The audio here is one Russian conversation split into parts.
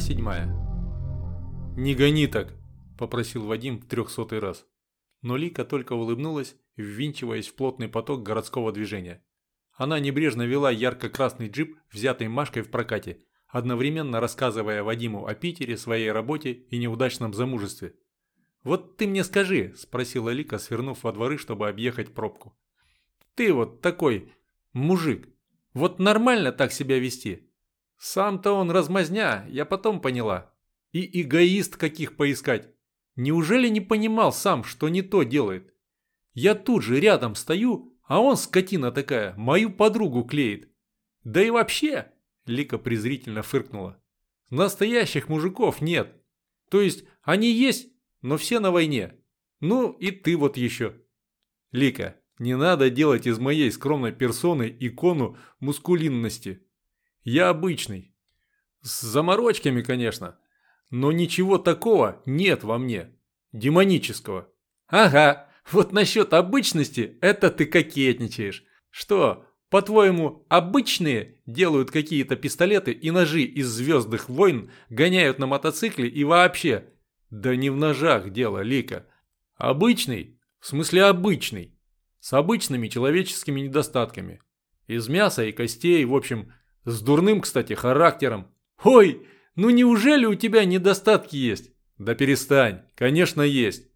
Глава 7 «Не гони так!» – попросил Вадим в трехсотый раз. Но Лика только улыбнулась, ввинчиваясь в плотный поток городского движения. Она небрежно вела ярко-красный джип, взятый Машкой в прокате, одновременно рассказывая Вадиму о Питере, своей работе и неудачном замужестве. «Вот ты мне скажи», – спросила Лика, свернув во дворы, чтобы объехать пробку. «Ты вот такой мужик, вот нормально так себя вести?» Сам-то он размазня, я потом поняла. И эгоист каких поискать. Неужели не понимал сам, что не то делает? Я тут же рядом стою, а он, скотина такая, мою подругу клеит. Да и вообще, Лика презрительно фыркнула. Настоящих мужиков нет. То есть они есть, но все на войне. Ну и ты вот еще. Лика, не надо делать из моей скромной персоны икону мускулинности. Я обычный. С заморочками, конечно. Но ничего такого нет во мне. Демонического. Ага, вот насчет обычности это ты кокетничаешь. Что, по-твоему, обычные делают какие-то пистолеты и ножи из «Звездных войн», гоняют на мотоцикле и вообще? Да не в ножах дело, Лика. Обычный, в смысле обычный. С обычными человеческими недостатками. Из мяса и костей, в общем, с дурным, кстати, характером. Ой, ну неужели у тебя недостатки есть? Да перестань, конечно есть.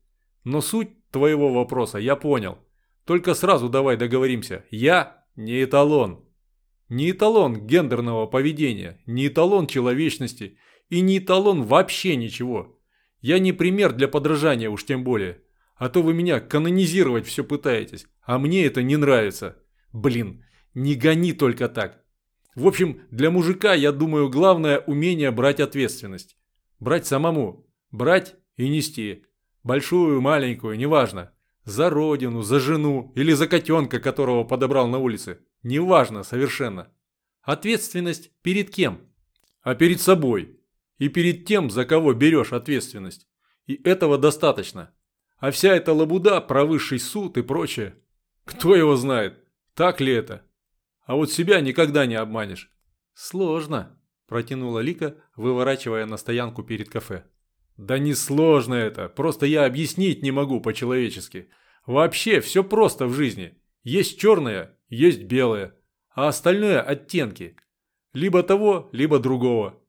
Но суть твоего вопроса я понял. Только сразу давай договоримся. Я не эталон. Не эталон гендерного поведения, не эталон человечности и не эталон вообще ничего. Я не пример для подражания уж тем более. А то вы меня канонизировать все пытаетесь, а мне это не нравится. Блин, не гони только так. В общем, для мужика, я думаю, главное умение брать ответственность. Брать самому. Брать и нести. Большую, маленькую, неважно. За родину, за жену или за котенка, которого подобрал на улице. Неважно совершенно. Ответственность перед кем? А перед собой. И перед тем, за кого берешь ответственность. И этого достаточно. А вся эта лабуда про высший суд и прочее. Кто его знает, так ли это? А вот себя никогда не обманешь. Сложно, протянула Лика, выворачивая на стоянку перед кафе. Да не сложно это, просто я объяснить не могу по-человечески. Вообще все просто в жизни. Есть черное, есть белое, а остальное оттенки. Либо того, либо другого.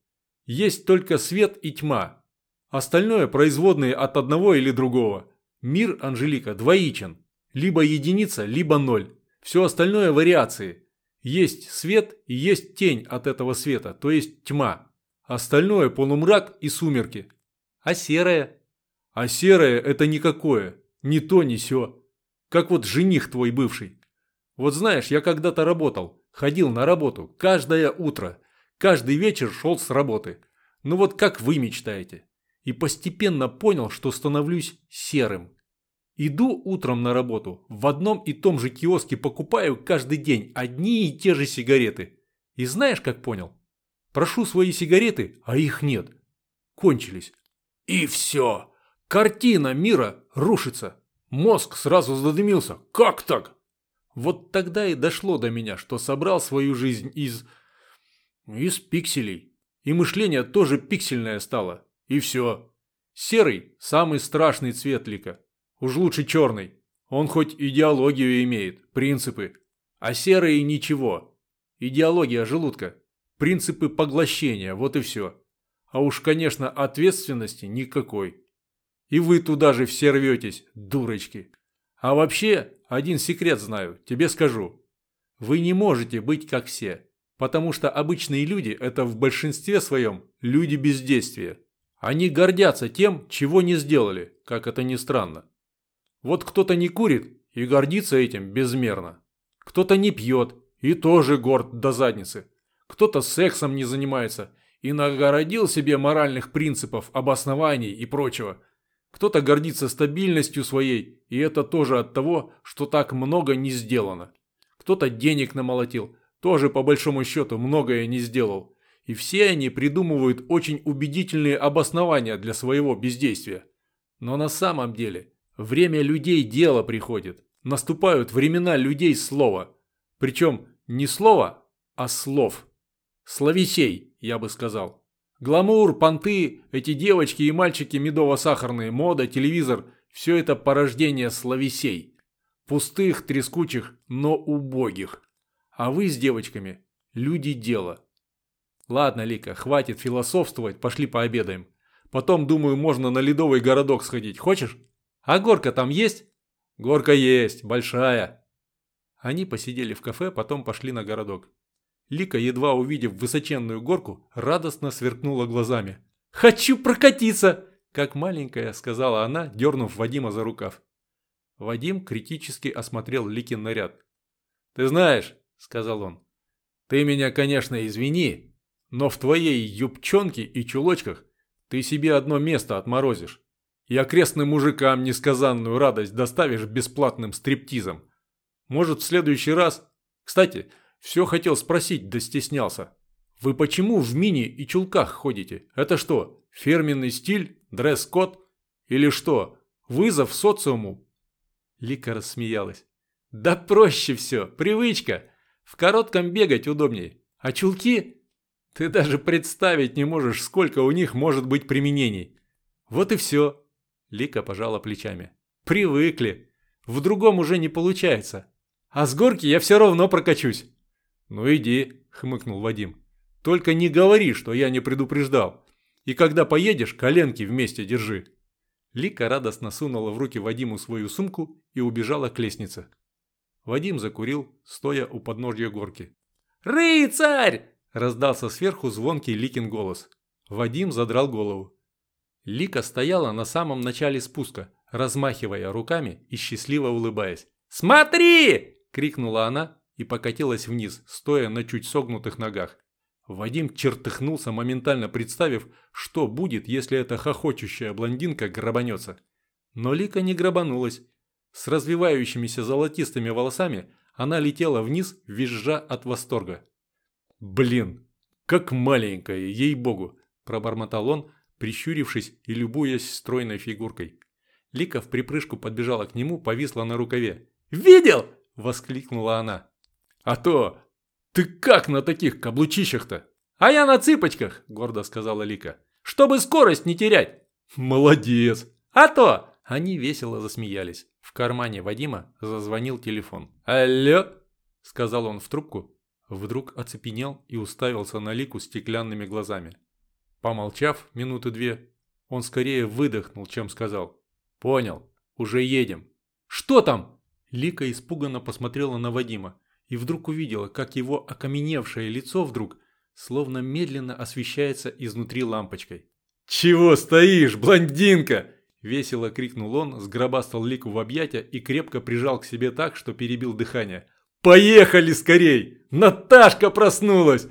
Есть только свет и тьма. Остальное производные от одного или другого. Мир, Анжелика, двоичен. Либо единица, либо ноль. Все остальное вариации. Есть свет и есть тень от этого света, то есть тьма. Остальное полумрак и сумерки. А серое? А серое это никакое. Ни то, ни сё. Как вот жених твой бывший. Вот знаешь, я когда-то работал. Ходил на работу. Каждое утро. Каждый вечер шел с работы. Ну вот как вы мечтаете. И постепенно понял, что становлюсь серым. Иду утром на работу, в одном и том же киоске покупаю каждый день одни и те же сигареты. И знаешь, как понял? Прошу свои сигареты, а их нет. Кончились. И все. Картина мира рушится. Мозг сразу задымился. Как так? Вот тогда и дошло до меня, что собрал свою жизнь из... из пикселей. И мышление тоже пиксельное стало. И все. Серый – самый страшный цвет лика. Уж лучше черный. Он хоть идеологию имеет, принципы. А серые ничего. Идеология желудка. Принципы поглощения, вот и все. А уж, конечно, ответственности никакой. И вы туда же все рветесь, дурочки. А вообще, один секрет знаю, тебе скажу. Вы не можете быть как все. Потому что обычные люди – это в большинстве своем люди бездействия. Они гордятся тем, чего не сделали, как это ни странно. Вот кто-то не курит и гордится этим безмерно. Кто-то не пьет и тоже горд до задницы. Кто-то сексом не занимается и нагородил себе моральных принципов, обоснований и прочего. Кто-то гордится стабильностью своей, и это тоже от того, что так много не сделано. Кто-то денег намолотил, тоже по большому счету многое не сделал. И все они придумывают очень убедительные обоснования для своего бездействия. Но на самом деле – Время людей дело приходит. Наступают времена людей слова. Причем не слова, а слов. Словесей, я бы сказал. Гламур, понты, эти девочки и мальчики медово-сахарные, мода, телевизор – все это порождение словесей. Пустых, трескучих, но убогих. А вы с девочками – люди дела. Ладно, Лика, хватит философствовать, пошли пообедаем. Потом, думаю, можно на ледовый городок сходить. Хочешь? А горка там есть? Горка есть, большая. Они посидели в кафе, потом пошли на городок. Лика, едва увидев высоченную горку, радостно сверкнула глазами. «Хочу прокатиться!» Как маленькая, сказала она, дернув Вадима за рукав. Вадим критически осмотрел Ликин наряд. «Ты знаешь», — сказал он, — «ты меня, конечно, извини, но в твоей юбчонке и чулочках ты себе одно место отморозишь и окрестным мужикам несказанную радость доставишь бесплатным стриптизом. Может, в следующий раз... Кстати, все хотел спросить, да стеснялся. Вы почему в мини и чулках ходите? Это что, фирменный стиль, дресс-код? Или что, вызов социуму? Лика рассмеялась. Да проще все, привычка. В коротком бегать удобнее. А чулки? Ты даже представить не можешь, сколько у них может быть применений. Вот и все. Лика пожала плечами. Привыкли. В другом уже не получается. А с горки я все равно прокачусь. Ну иди, хмыкнул Вадим. Только не говори, что я не предупреждал. И когда поедешь, коленки вместе держи. Лика радостно сунула в руки Вадиму свою сумку и убежала к лестнице. Вадим закурил, стоя у подножья горки. «Рыцарь!» – раздался сверху звонкий Ликин голос. Вадим задрал голову. Лика стояла на самом начале спуска, размахивая руками и счастливо улыбаясь. «Смотри!» – крикнула она и покатилась вниз, стоя на чуть согнутых ногах. Вадим чертыхнулся, моментально представив, что будет, если эта хохочущая блондинка грабанется. Но Лика не грабанулась. С развивающимися золотистыми волосами она летела вниз, визжа от восторга. «Блин, как маленькая, ей-богу!» – пробормотал он, прищурившись и любуясь стройной фигуркой. Лика в припрыжку подбежала к нему, повисла на рукаве. «Видел?» – воскликнула она. «А то! Ты как на таких каблучищах-то?» «А я на цыпочках!» – гордо сказала Лика. «Чтобы скорость не терять!» «Молодец!» «А то!» Они весело засмеялись. В кармане Вадима зазвонил телефон. «Алло!» – сказал он в трубку. Вдруг оцепенел и уставился на Лику стеклянными глазами. Помолчав минуты две, он скорее выдохнул, чем сказал. «Понял, уже едем». «Что там?» Лика испуганно посмотрела на Вадима и вдруг увидела, как его окаменевшее лицо вдруг словно медленно освещается изнутри лампочкой. «Чего стоишь, блондинка?» Весело крикнул он, сгробастал Лику в объятия и крепко прижал к себе так, что перебил дыхание. «Поехали скорей! Наташка проснулась!